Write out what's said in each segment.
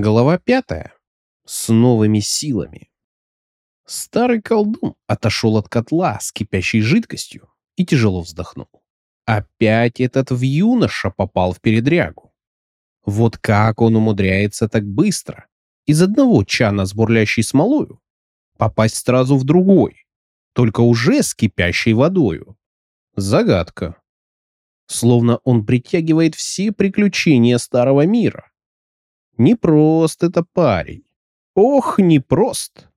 Глава пятая. С новыми силами. Старый колдун отошел от котла с кипящей жидкостью и тяжело вздохнул. Опять этот в юноша попал в передрягу. Вот как он умудряется так быстро из одного чана с бурлящей смолою попасть сразу в другой, только уже с кипящей водою. Загадка. Словно он притягивает все приключения старого мира Непрост это парень. Ох, непрост.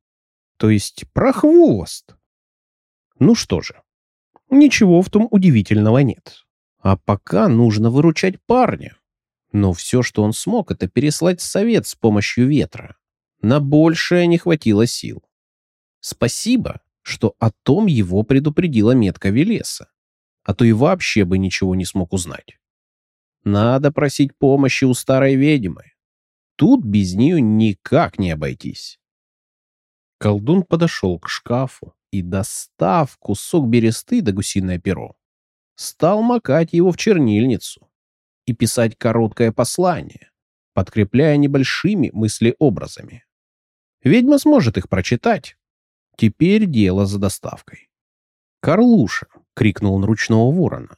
То есть прохвост. Ну что же, ничего в том удивительного нет. А пока нужно выручать парня. Но все, что он смог, это переслать совет с помощью ветра. На большее не хватило сил. Спасибо, что о том его предупредила метка Велеса. А то и вообще бы ничего не смог узнать. Надо просить помощи у старой ведьмы. Тут без нее никак не обойтись. Колдун подошел к шкафу и, достав кусок бересты да гусиное перо, стал макать его в чернильницу и писать короткое послание, подкрепляя небольшими мыслеобразами. Ведьма сможет их прочитать. Теперь дело за доставкой. «Карлуша!» — крикнул он ручного ворона.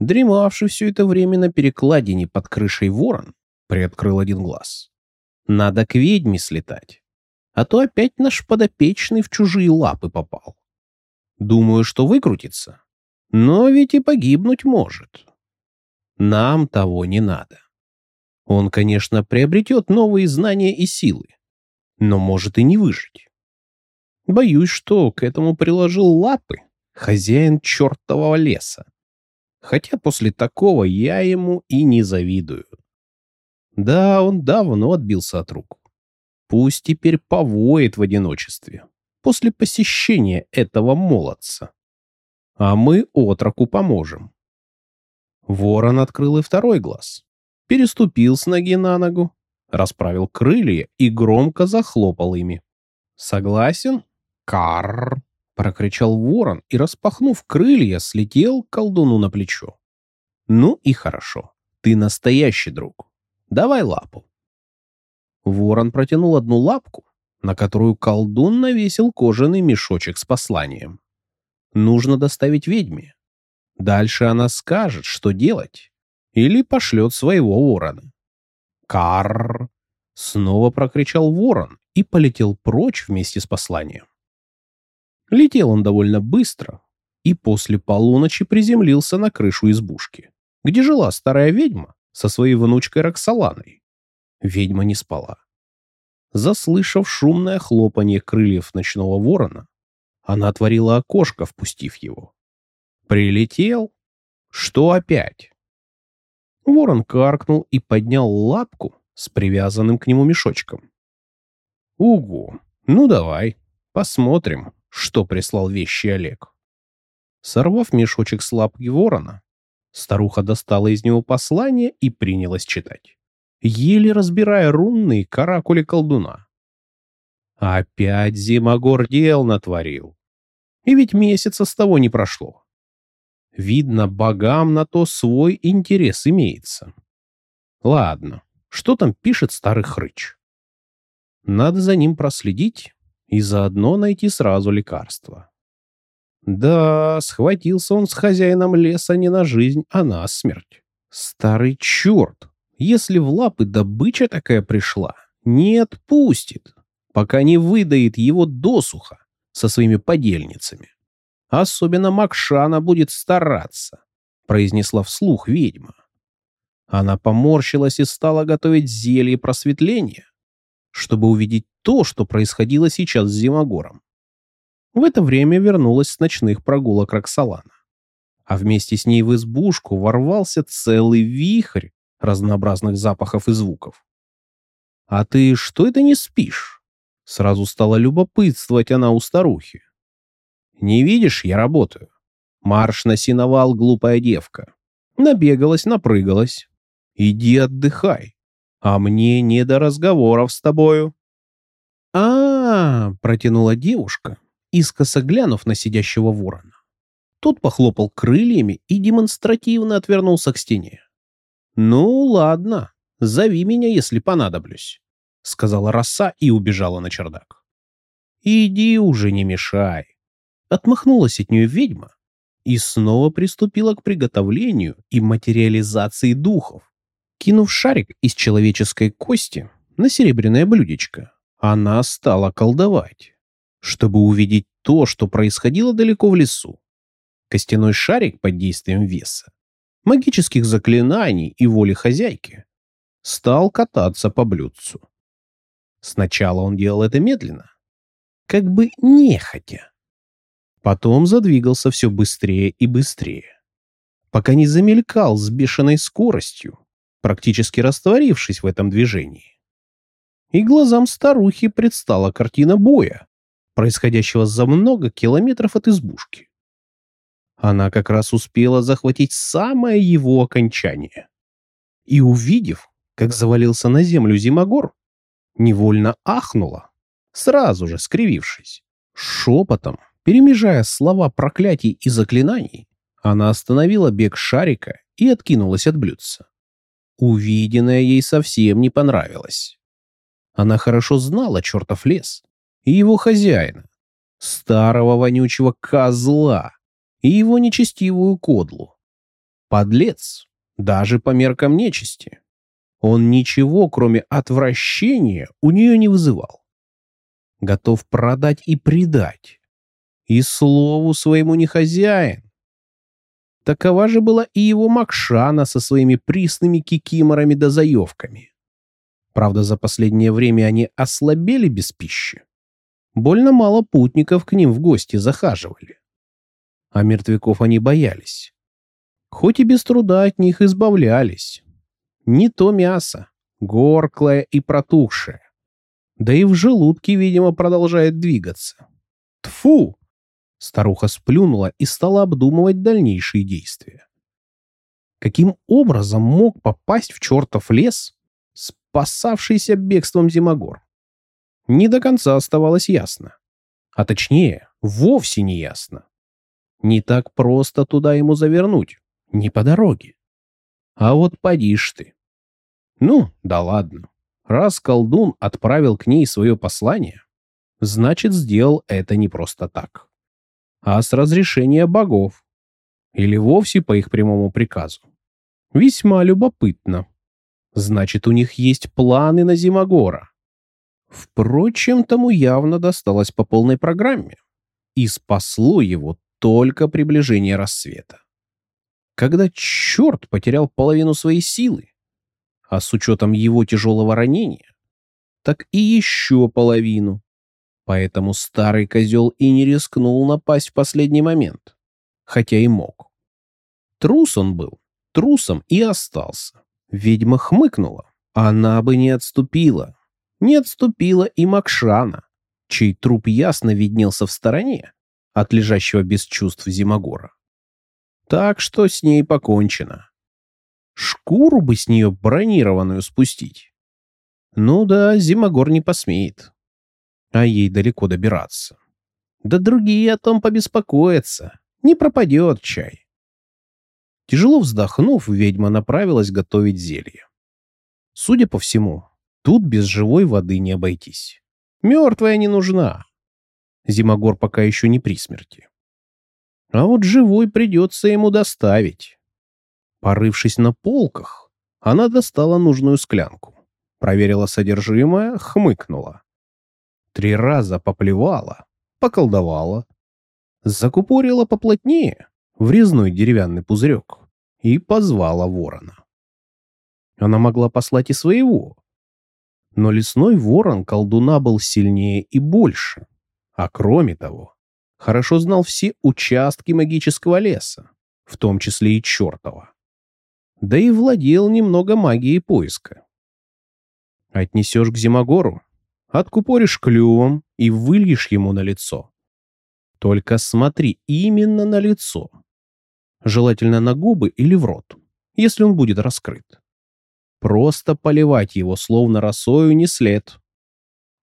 Дремавший все это время на перекладине под крышей ворон приоткрыл один глаз. Надо к ведьме слетать. А то опять наш подопечный в чужие лапы попал. Думаю, что выкрутится. Но ведь и погибнуть может. Нам того не надо. Он, конечно, приобретет новые знания и силы, но может и не выжить. Боюсь, что к этому приложил лапы хозяин чертового леса. Хотя после такого я ему и не завидую. Да, он давно отбился от рук. Пусть теперь повоет в одиночестве после посещения этого молодца. А мы отроку поможем. Ворон открыл и второй глаз. Переступил с ноги на ногу, расправил крылья и громко захлопал ими. «Согласен?» «Карр!» — прокричал ворон и, распахнув крылья, слетел к колдуну на плечо. «Ну и хорошо. Ты настоящий друг. Давай лапу. Ворон протянул одну лапку, на которую колдун навесил кожаный мешочек с посланием. Нужно доставить ведьме. Дальше она скажет, что делать, или пошлет своего ворона. Карр! Снова прокричал ворон и полетел прочь вместе с посланием. Летел он довольно быстро и после полуночи приземлился на крышу избушки, где жила старая ведьма со своей внучкой Роксоланой. Ведьма не спала. Заслышав шумное хлопанье крыльев ночного ворона, она отворила окошко, впустив его. Прилетел? Что опять? Ворон каркнул и поднял лапку с привязанным к нему мешочком. Угу, ну давай, посмотрим, что прислал вещи Олег. Сорвав мешочек с лапки ворона, Старуха достала из него послание и принялась читать, еле разбирая рунные каракули колдуна. Опять Зимогор дел натворил. И ведь месяца с того не прошло. Видно, богам на то свой интерес имеется. Ладно, что там пишет старый хрыч? Надо за ним проследить и заодно найти сразу лекарство. Да, схватился он с хозяином леса не на жизнь, а на смерть. Старый черт, если в лапы добыча такая пришла, не отпустит, пока не выдает его досуха со своими подельницами. Особенно Макшана будет стараться, произнесла вслух ведьма. Она поморщилась и стала готовить зелье просветления, чтобы увидеть то, что происходило сейчас с Зимогором. В это время вернулась с ночных прогулок Роксолана. А вместе с ней в избушку ворвался целый вихрь разнообразных запахов и звуков. «А ты что это не спишь?» Сразу стала любопытствовать она у старухи. «Не видишь, я работаю. Марш на синовал, глупая девка. Набегалась, напрыгалась. Иди отдыхай. А мне не до разговоров с тобою». «А-а-а!» протянула девушка, искоса глянув на сидящего ворона. Тот похлопал крыльями и демонстративно отвернулся к стене. «Ну, ладно, зови меня, если понадоблюсь. сказала роса и убежала на чердак. «Иди уже, не мешай!» Отмахнулась от нее ведьма и снова приступила к приготовлению и материализации духов. Кинув шарик из человеческой кости на серебряное блюдечко, она стала колдовать, чтобы увидеть то, что происходило далеко в лесу. Костяной шарик под действием веса, магических заклинаний и воли хозяйки стал кататься по блюдцу. Сначала он делал это медленно, как бы нехотя. Потом задвигался все быстрее и быстрее, пока не замелькал с бешеной скоростью, практически растворившись в этом движении. И глазам старухи предстала картина боя, происходящего за много километров от избушки. Она как раз успела захватить самое его окончание. И увидев, как завалился на землю Зимогор, невольно ахнула, сразу же скривившись. Шепотом, перемежая слова проклятий и заклинаний, она остановила бег шарика и откинулась от блюдца. Увиденное ей совсем не понравилось. Она хорошо знала чертов лес и его хозяина, старого вонючего козла и его нечестивую кодлу. Подлец, даже по меркам нечисти. Он ничего, кроме отвращения, у нее не вызывал. Готов продать и предать. И слову своему не хозяин. Такова же была и его Макшана со своими присными кикиморами да заевками. Правда, за последнее время они ослабели без пищи. Больно мало путников к ним в гости захаживали. А мертвяков они боялись. Хоть и без труда от них избавлялись. Не то мясо, горклое и протухшее. Да и в желудке, видимо, продолжает двигаться. Тфу! Старуха сплюнула и стала обдумывать дальнейшие действия. Каким образом мог попасть в чертов лес, спасавшийся бегством Зимогор? Не до конца оставалось ясно. А точнее, вовсе не ясно. Не так просто туда ему завернуть, не по дороге. А вот поди ж ты. Ну, да ладно. Раз колдун отправил к ней свое послание, значит, сделал это не просто так, а с разрешения богов. Или вовсе по их прямому приказу. Весьма любопытно. Значит, у них есть планы на Зимогора. Впрочем, тому явно досталось по полной программе. И спасло его только приближение рассвета. Когда черт потерял половину своей силы, а с учетом его тяжелого ранения, так и еще половину. Поэтому старый козел и не рискнул напасть в последний момент, хотя и мог. Трус он был, трусом и остался. Ведьма хмыкнула. Она бы не отступила. Не отступила и Макшана, чей труп ясно виднелся в стороне от лежащего без чувств Зимогора. Так что с ней покончено. Шкуру бы с нее бронированную спустить. Ну да, Зимогор не посмеет. А ей далеко добираться. Да другие о том побеспокоятся. Не пропадет чай. Тяжело вздохнув, ведьма направилась готовить зелье. Судя по всему, тут без живой воды не обойтись. Мертвая не нужна. Зимогор пока еще не при смерти. А вот живой придется ему доставить. Порывшись на полках, она достала нужную склянку, проверила содержимое, хмыкнула. Три раза поплевала, поколдовала, закупорила поплотнее врезной деревянный пузырек и позвала ворона. Она могла послать и своего, но лесной ворон колдуна был сильнее и больше, а кроме того, хорошо знал все участки магического леса, в том числе и чертова да и владел немного магией поиска. Отнесешь к Зимогору, откупоришь клювом и выльешь ему на лицо. Только смотри именно на лицо. Желательно на губы или в рот, если он будет раскрыт. Просто поливать его словно росою не след.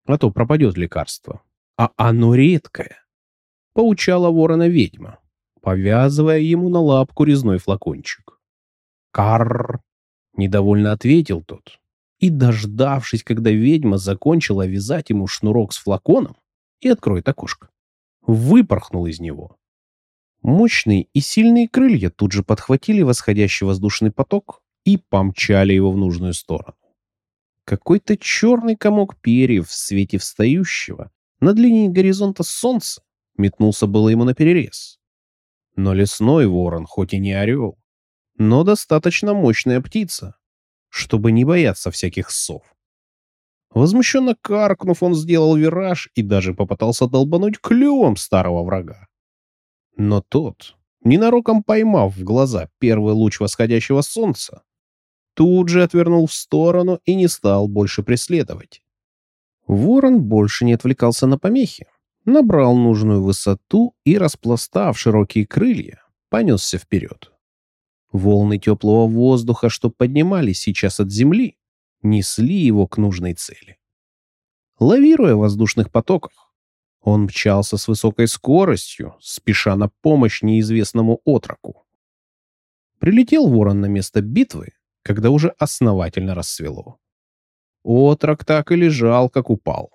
А то пропадет лекарство. А оно редкое. Поучала ворона ведьма, повязывая ему на лапку резной флакончик. «Карр!» — недовольно ответил тот и, дождавшись, когда ведьма закончила вязать ему шнурок с флаконом и откроет окошко, выпорхнул из него. Мощные и сильные крылья тут же подхватили восходящий воздушный поток и помчали его в нужную сторону. Какой-то черный комок перьев в свете встающего над линией горизонта солнца метнулся было ему на перерез. Но лесной ворон, хоть и не орел, но достаточно мощная птица, чтобы не бояться всяких сов. Возмущенно каркнув, он сделал вираж и даже попытался долбануть клювом старого врага. Но тот, ненароком поймав в глаза первый луч восходящего солнца, тут же отвернул в сторону и не стал больше преследовать. Ворон больше не отвлекался на помехи, набрал нужную высоту и, распластав широкие крылья, понесся вперед. Волны теплого воздуха, что поднимались сейчас от земли, несли его к нужной цели. Лавируя в воздушных потоках, он мчался с высокой скоростью, спеша на помощь неизвестному отроку. Прилетел ворон на место битвы, когда уже основательно рассвело. Отрок так и лежал, как упал.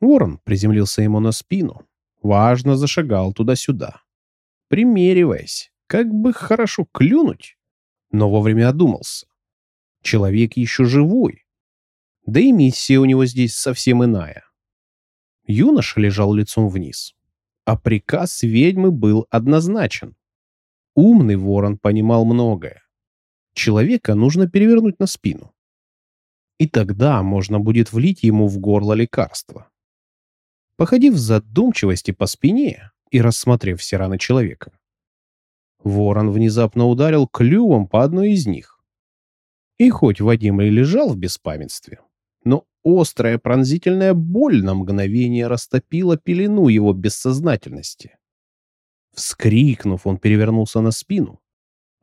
Ворон приземлился ему на спину, важно зашагал туда-сюда, примериваясь, как бы хорошо клюнуть, но вовремя одумался. Человек еще живой, да и миссия у него здесь совсем иная. Юноша лежал лицом вниз, а приказ ведьмы был однозначен. Умный ворон понимал многое. Человека нужно перевернуть на спину. И тогда можно будет влить ему в горло лекарство. Походив в задумчивости по спине и рассмотрев все раны человека, ворон внезапно ударил клювом по одной из них. И хоть Вадим и лежал в беспамятстве, но острая пронзительная боль на мгновение растопила пелену его бессознательности. Вскрикнув, он перевернулся на спину,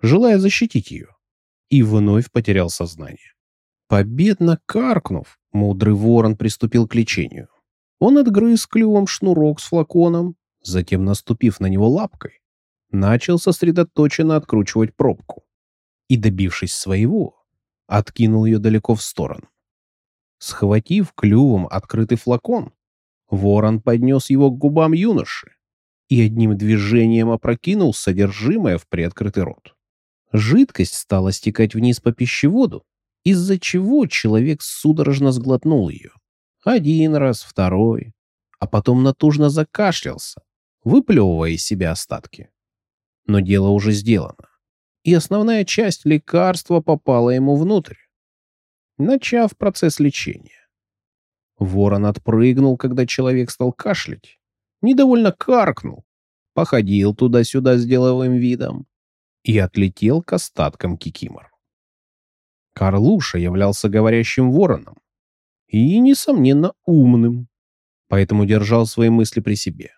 желая защитить ее и вновь потерял сознание. Победно каркнув, мудрый ворон приступил к лечению. Он отгрыз клювом шнурок с флаконом, затем, наступив на него лапкой, начал сосредоточенно откручивать пробку и, добившись своего, откинул ее далеко в сторону. Схватив клювом открытый флакон, ворон поднес его к губам юноши и одним движением опрокинул содержимое в приоткрытый рот. Жидкость стала стекать вниз по пищеводу, из-за чего человек судорожно сглотнул ее. Один раз, второй, а потом натужно закашлялся, выплевывая из себя остатки. Но дело уже сделано, и основная часть лекарства попала ему внутрь, начав процесс лечения. Ворон отпрыгнул, когда человек стал кашлять, недовольно каркнул, походил туда-сюда с деловым видом, и отлетел к остаткам кикимор. Карлуша являлся говорящим вороном и, несомненно, умным, поэтому держал свои мысли при себе.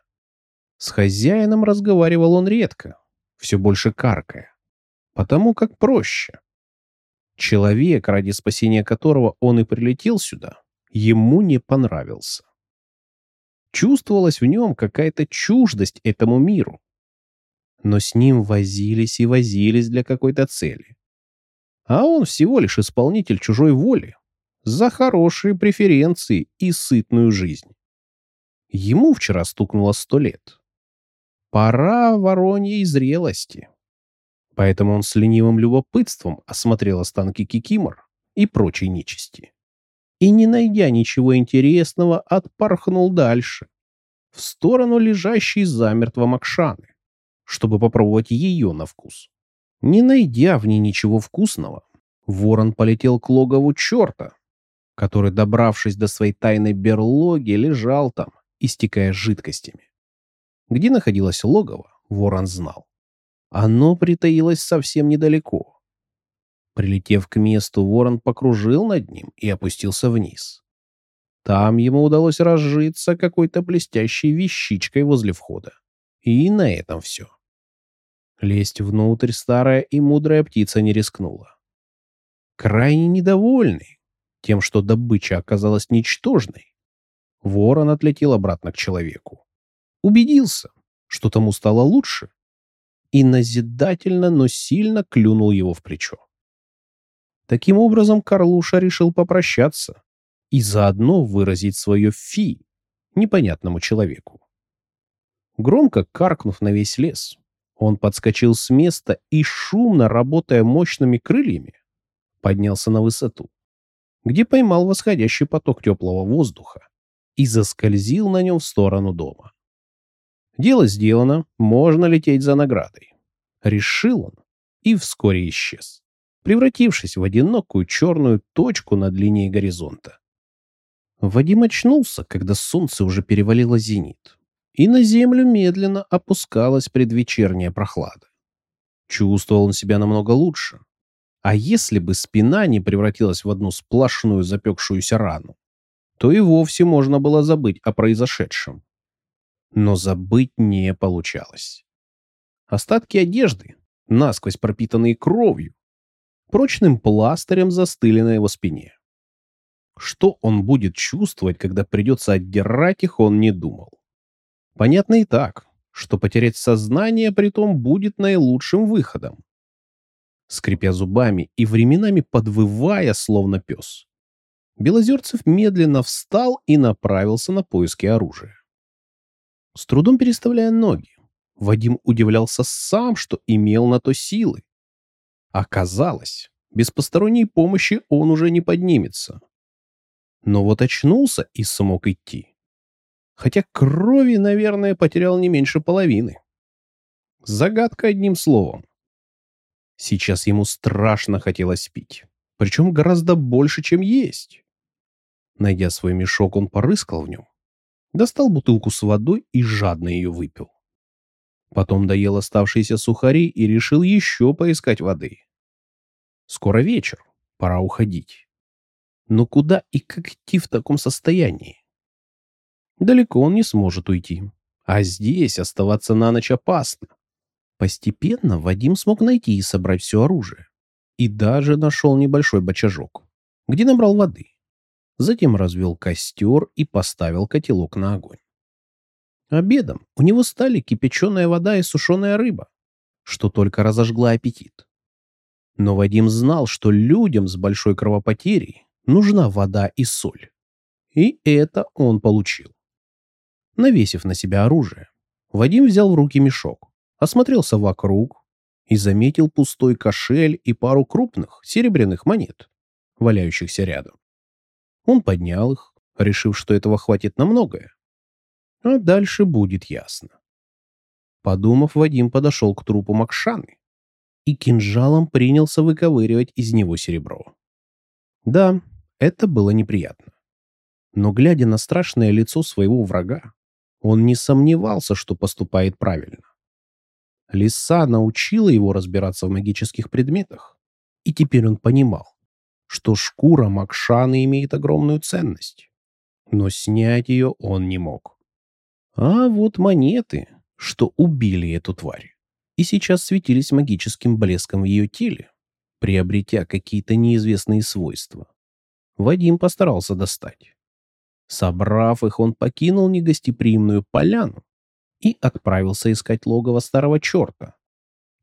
С хозяином разговаривал он редко, все больше каркая, потому как проще. Человек, ради спасения которого он и прилетел сюда, ему не понравился. Чувствовалась в нем какая-то чуждость этому миру, но с ним возились и возились для какой-то цели. А он всего лишь исполнитель чужой воли за хорошие преференции и сытную жизнь. Ему вчера стукнуло сто лет. Пора вороньей зрелости. Поэтому он с ленивым любопытством осмотрел останки кикимор и прочей нечисти. И, не найдя ничего интересного, отпорхнул дальше, в сторону лежащей замертво Макшаны чтобы попробовать ее на вкус. Не найдя в ней ничего вкусного, ворон полетел к логову черта, который, добравшись до своей тайной берлоги, лежал там, истекая жидкостями. Где находилось логово, ворон знал. Оно притаилось совсем недалеко. Прилетев к месту, ворон покружил над ним и опустился вниз. Там ему удалось разжиться какой-то блестящей вещичкой возле входа. И на этом все. Лезть внутрь старая и мудрая птица не рискнула. Крайне недовольный тем, что добыча оказалась ничтожной, ворон отлетел обратно к человеку. Убедился, что тому стало лучше, и назидательно, но сильно клюнул его в плечо. Таким образом, Карлуша решил попрощаться и заодно выразить свое фи непонятному человеку. Громко каркнув на весь лес, он подскочил с места и, шумно работая мощными крыльями, поднялся на высоту, где поймал восходящий поток теплого воздуха и заскользил на нем в сторону дома. Дело сделано, можно лететь за наградой. Решил он и вскоре исчез, превратившись в одинокую черную точку над линией горизонта. Вадим очнулся, когда солнце уже перевалило зенит, и на землю медленно опускалась предвечерняя прохлада. Чувствовал он себя намного лучше. А если бы спина не превратилась в одну сплошную запекшуюся рану, то и вовсе можно было забыть о произошедшем. Но забыть не получалось. Остатки одежды, насквозь пропитанные кровью, прочным пластырем застыли на его спине. Что он будет чувствовать, когда придется отдирать их, он не думал. Понятно и так, что потерять сознание при том будет наилучшим выходом. Скрипя зубами и временами подвывая, словно пес, Белозерцев медленно встал и направился на поиски оружия. С трудом переставляя ноги, Вадим удивлялся сам, что имел на то силы. Оказалось, без посторонней помощи он уже не поднимется. Но вот очнулся и смог идти. Хотя крови, наверное, потерял не меньше половины. Загадка одним словом. Сейчас ему страшно хотелось пить. Причем гораздо больше, чем есть. Найдя свой мешок, он порыскал в нем. Достал бутылку с водой и жадно ее выпил. Потом доел оставшиеся сухари и решил еще поискать воды. Скоро вечер, пора уходить. Но куда и как идти в таком состоянии? Далеко он не сможет уйти. А здесь оставаться на ночь опасно. Постепенно Вадим смог найти и собрать все оружие. И даже нашел небольшой бочажок, где набрал воды. Затем развел костер и поставил котелок на огонь. Обедом у него стали кипяченая вода и сушеная рыба, что только разожгла аппетит. Но Вадим знал, что людям с большой кровопотерей нужна вода и соль. И это он получил. Навесив на себя оружие, Вадим взял в руки мешок, осмотрелся вокруг и заметил пустой кошель и пару крупных серебряных монет, валяющихся рядом. Он поднял их, решив, что этого хватит на многое. А дальше будет ясно. Подумав, Вадим подошел к трупу Макшаны и кинжалом принялся выковыривать из него серебро. Да, это было неприятно. Но глядя на страшное лицо своего врага, он не сомневался, что поступает правильно. Лиса научила его разбираться в магических предметах, и теперь он понимал, что шкура Макшаны имеет огромную ценность, но снять ее он не мог. А вот монеты, что убили эту тварь, и сейчас светились магическим блеском в ее теле, приобретя какие-то неизвестные свойства. Вадим постарался достать. Собрав их, он покинул негостеприимную поляну и отправился искать логово старого черта,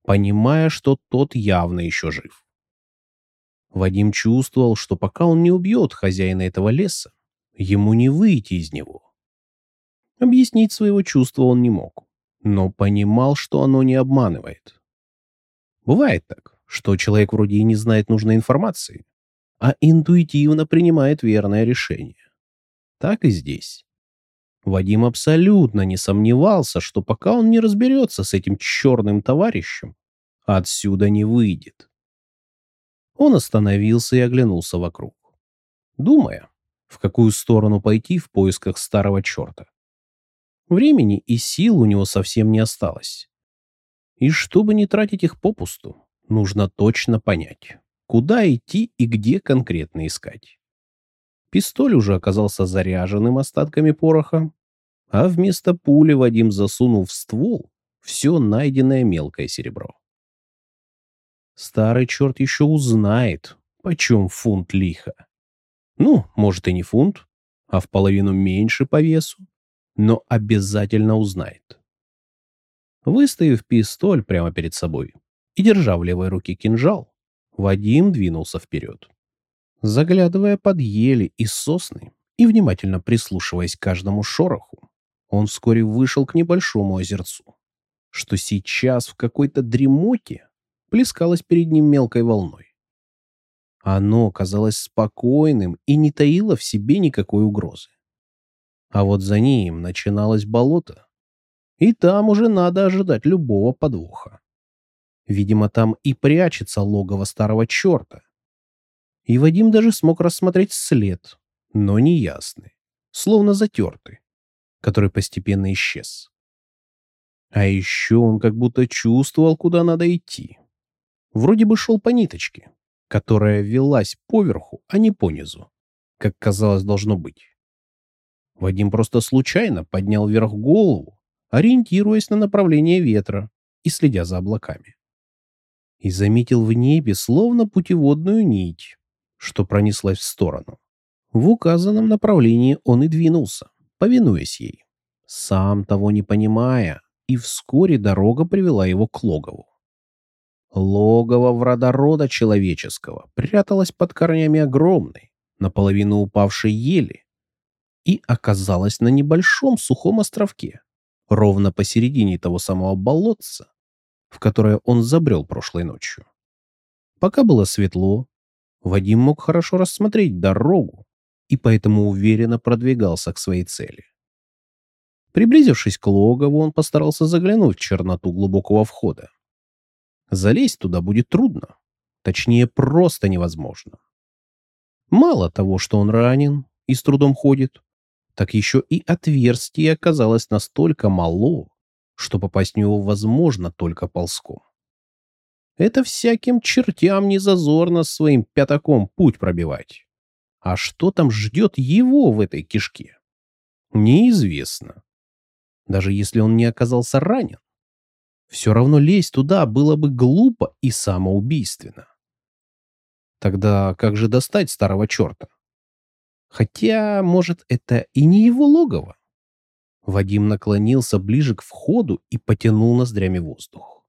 понимая, что тот явно еще жив. Вадим чувствовал, что пока он не убьет хозяина этого леса, ему не выйти из него. Объяснить своего чувства он не мог, но понимал, что оно не обманывает. Бывает так, что человек вроде и не знает нужной информации, а интуитивно принимает верное решение так и здесь. Вадим абсолютно не сомневался, что пока он не разберется с этим черным товарищем, отсюда не выйдет. Он остановился и оглянулся вокруг, думая, в какую сторону пойти в поисках старого черта. Времени и сил у него совсем не осталось. И чтобы не тратить их попусту, нужно точно понять, куда идти и где конкретно искать. Пистоль уже оказался заряженным остатками пороха, а вместо пули Вадим засунул в ствол все найденное мелкое серебро. Старый черт еще узнает, почем фунт лиха. Ну, может и не фунт, а в половину меньше по весу, но обязательно узнает. Выставив пистоль прямо перед собой и держа в левой руке кинжал, Вадим двинулся вперед. Заглядывая под ели и сосны и внимательно прислушиваясь к каждому шороху, он вскоре вышел к небольшому озерцу, что сейчас в какой-то дремоте плескалось перед ним мелкой волной. Оно казалось спокойным и не таило в себе никакой угрозы. А вот за ним начиналось болото, и там уже надо ожидать любого подвоха. Видимо, там и прячется логово старого черта. И Вадим даже смог рассмотреть след, но неясный, словно затертый, который постепенно исчез. А еще он как будто чувствовал, куда надо идти. Вроде бы шел по ниточке, которая велась поверху, а не понизу, как казалось должно быть. Вадим просто случайно поднял вверх голову, ориентируясь на направление ветра и следя за облаками. И заметил в небе словно путеводную нить, что пронеслась в сторону. В указанном направлении он и двинулся, повинуясь ей, сам того не понимая, и вскоре дорога привела его к логову. Логово вродорода человеческого пряталось под корнями огромной, наполовину упавшей ели, и оказалось на небольшом сухом островке, ровно посередине того самого болотца, в которое он забрел прошлой ночью. Пока было светло, Вадим мог хорошо рассмотреть дорогу и поэтому уверенно продвигался к своей цели. Приблизившись к логову, он постарался заглянуть в черноту глубокого входа. Залезть туда будет трудно, точнее, просто невозможно. Мало того, что он ранен и с трудом ходит, так еще и отверстие оказалось настолько мало, что попасть в него возможно только ползком. Это всяким чертям не зазорно своим пятаком путь пробивать. А что там ждет его в этой кишке? Неизвестно. Даже если он не оказался ранен. Все равно лезть туда было бы глупо и самоубийственно. Тогда как же достать старого черта? Хотя, может, это и не его логово. Вадим наклонился ближе к входу и потянул ноздрями воздух.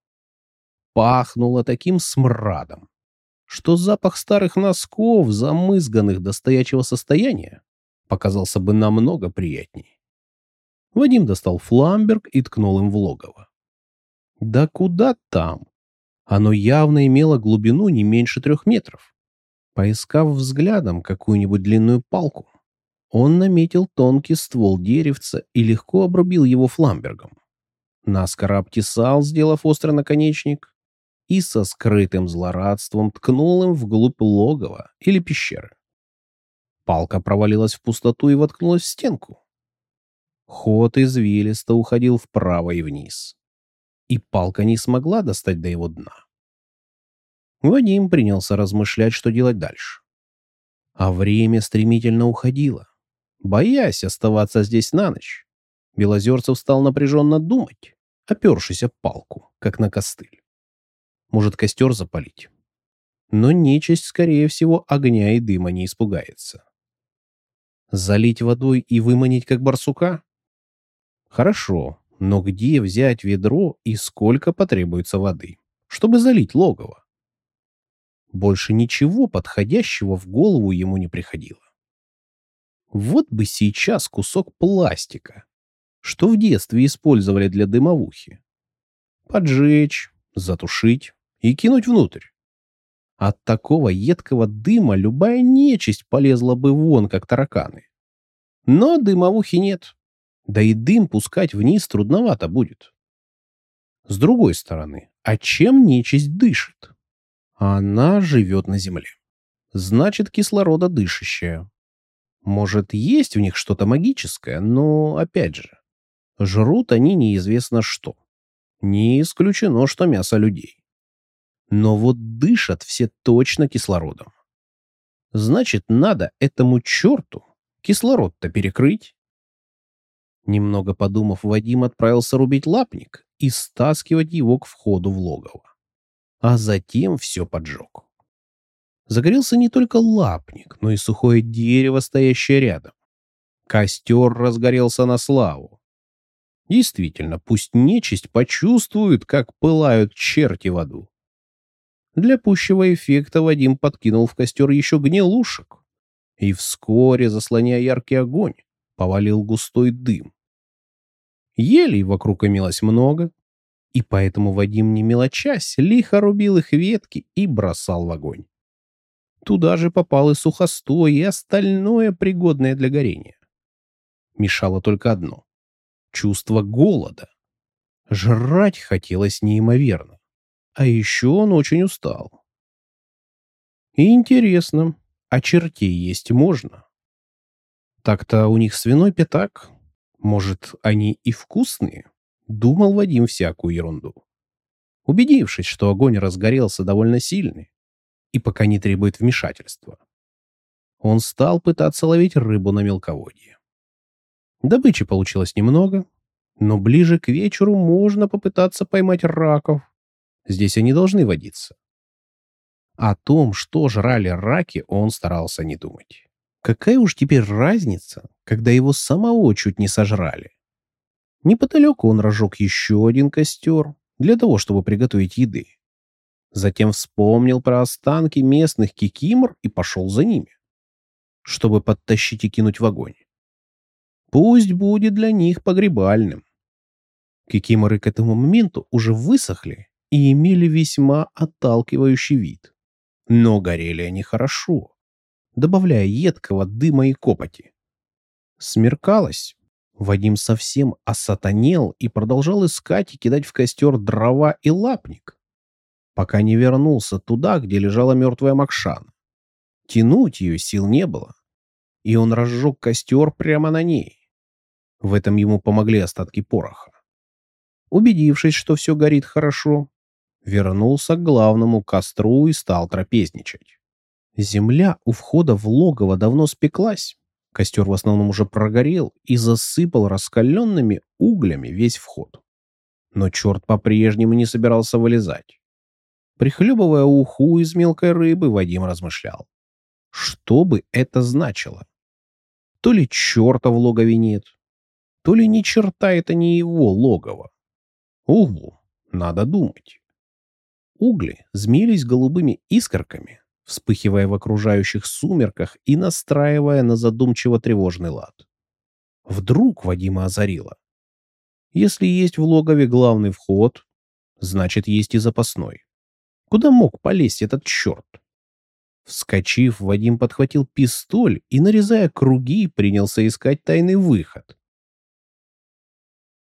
Пахнуло таким смрадом, что запах старых носков, замызганных до стоячего состояния, показался бы намного приятней. Вадим достал фламберг и ткнул им в логово. Да куда там? Оно явно имело глубину не меньше трех метров. Поискав взглядом какую-нибудь длинную палку, он наметил тонкий ствол деревца и легко обрубил его фламбергом. Наскоро обтесал, сделав острый наконечник, и со скрытым злорадством ткнул им вглубь логова или пещеры. Палка провалилась в пустоту и воткнулась в стенку. Ход извилисто уходил вправо и вниз, и палка не смогла достать до его дна. Вадим принялся размышлять, что делать дальше. А время стремительно уходило. Боясь оставаться здесь на ночь, Белозерцев стал напряженно думать, опершись об палку, как на костыль. Может, костер запалить? Но нечисть, скорее всего, огня и дыма не испугается. Залить водой и выманить, как барсука? Хорошо, но где взять ведро и сколько потребуется воды, чтобы залить логово? Больше ничего подходящего в голову ему не приходило. Вот бы сейчас кусок пластика, что в детстве использовали для дымовухи. Поджечь, затушить и кинуть внутрь. От такого едкого дыма любая нечисть полезла бы вон, как тараканы. Но дымовухи нет. Да и дым пускать вниз трудновато будет. С другой стороны, а чем нечисть дышит? Она живет на Земле. Значит, кислорода дышащая. Может, есть в них что-то магическое, но, опять же, жрут они неизвестно что. Не исключено, что мясо людей. Но вот дышат все точно кислородом. Значит, надо этому черту кислород-то перекрыть. Немного подумав, Вадим отправился рубить лапник и стаскивать его к входу в логово а затем все поджег. Загорелся не только лапник, но и сухое дерево, стоящее рядом. Костер разгорелся на славу. Действительно, пусть нечисть почувствует, как пылают черти в аду. Для пущего эффекта Вадим подкинул в костер еще гнилушек. И вскоре, заслоняя яркий огонь, повалил густой дым. Елей вокруг имелось много, и поэтому Вадим, не мелочась, лихо рубил их ветки и бросал в огонь. Туда же попал и сухостой, и остальное, пригодное для горения. Мешало только одно — чувство голода. Жрать хотелось неимоверно. А еще он очень устал. И интересно, а чертей есть можно? Так-то у них свиной пятак. Может, они и вкусные? Думал Вадим всякую ерунду. Убедившись, что огонь разгорелся довольно сильный и пока не требует вмешательства, он стал пытаться ловить рыбу на мелководье. Добычи получилось немного, но ближе к вечеру можно попытаться поймать раков. Здесь они должны водиться. О том, что жрали раки, он старался не думать. Какая уж теперь разница, когда его самого чуть не сожрали? Неподалеку он разжег еще один костер для того, чтобы приготовить еды. Затем вспомнил про останки местных кикимор и пошел за ними, чтобы подтащить и кинуть в огонь. Пусть будет для них погребальным. Кикиморы к этому моменту уже высохли и имели весьма отталкивающий вид. Но горели они хорошо, добавляя едкого дыма и копоти. Смеркалось. Вадим совсем осатанел и продолжал искать и кидать в костер дрова и лапник, пока не вернулся туда, где лежала мертвая Макшан. Тянуть ее сил не было, и он разжег костер прямо на ней. В этом ему помогли остатки пороха. Убедившись, что все горит хорошо, вернулся к главному костру и стал трапезничать. Земля у входа в логово давно спеклась. Костер в основном уже прогорел и засыпал раскаленными углями весь вход. Но черт по-прежнему не собирался вылезать. Прихлебывая уху из мелкой рыбы, Вадим размышлял. Что бы это значило? То ли черта в логове нет, то ли ни черта это не его логово. Угу, надо думать. Угли змеились голубыми искорками, вспыхивая в окружающих сумерках и настраивая на задумчиво тревожный лад. Вдруг Вадима озарило. Если есть в логове главный вход, значит, есть и запасной. Куда мог полезть этот черт? Вскочив, Вадим подхватил пистоль и, нарезая круги, принялся искать тайный выход.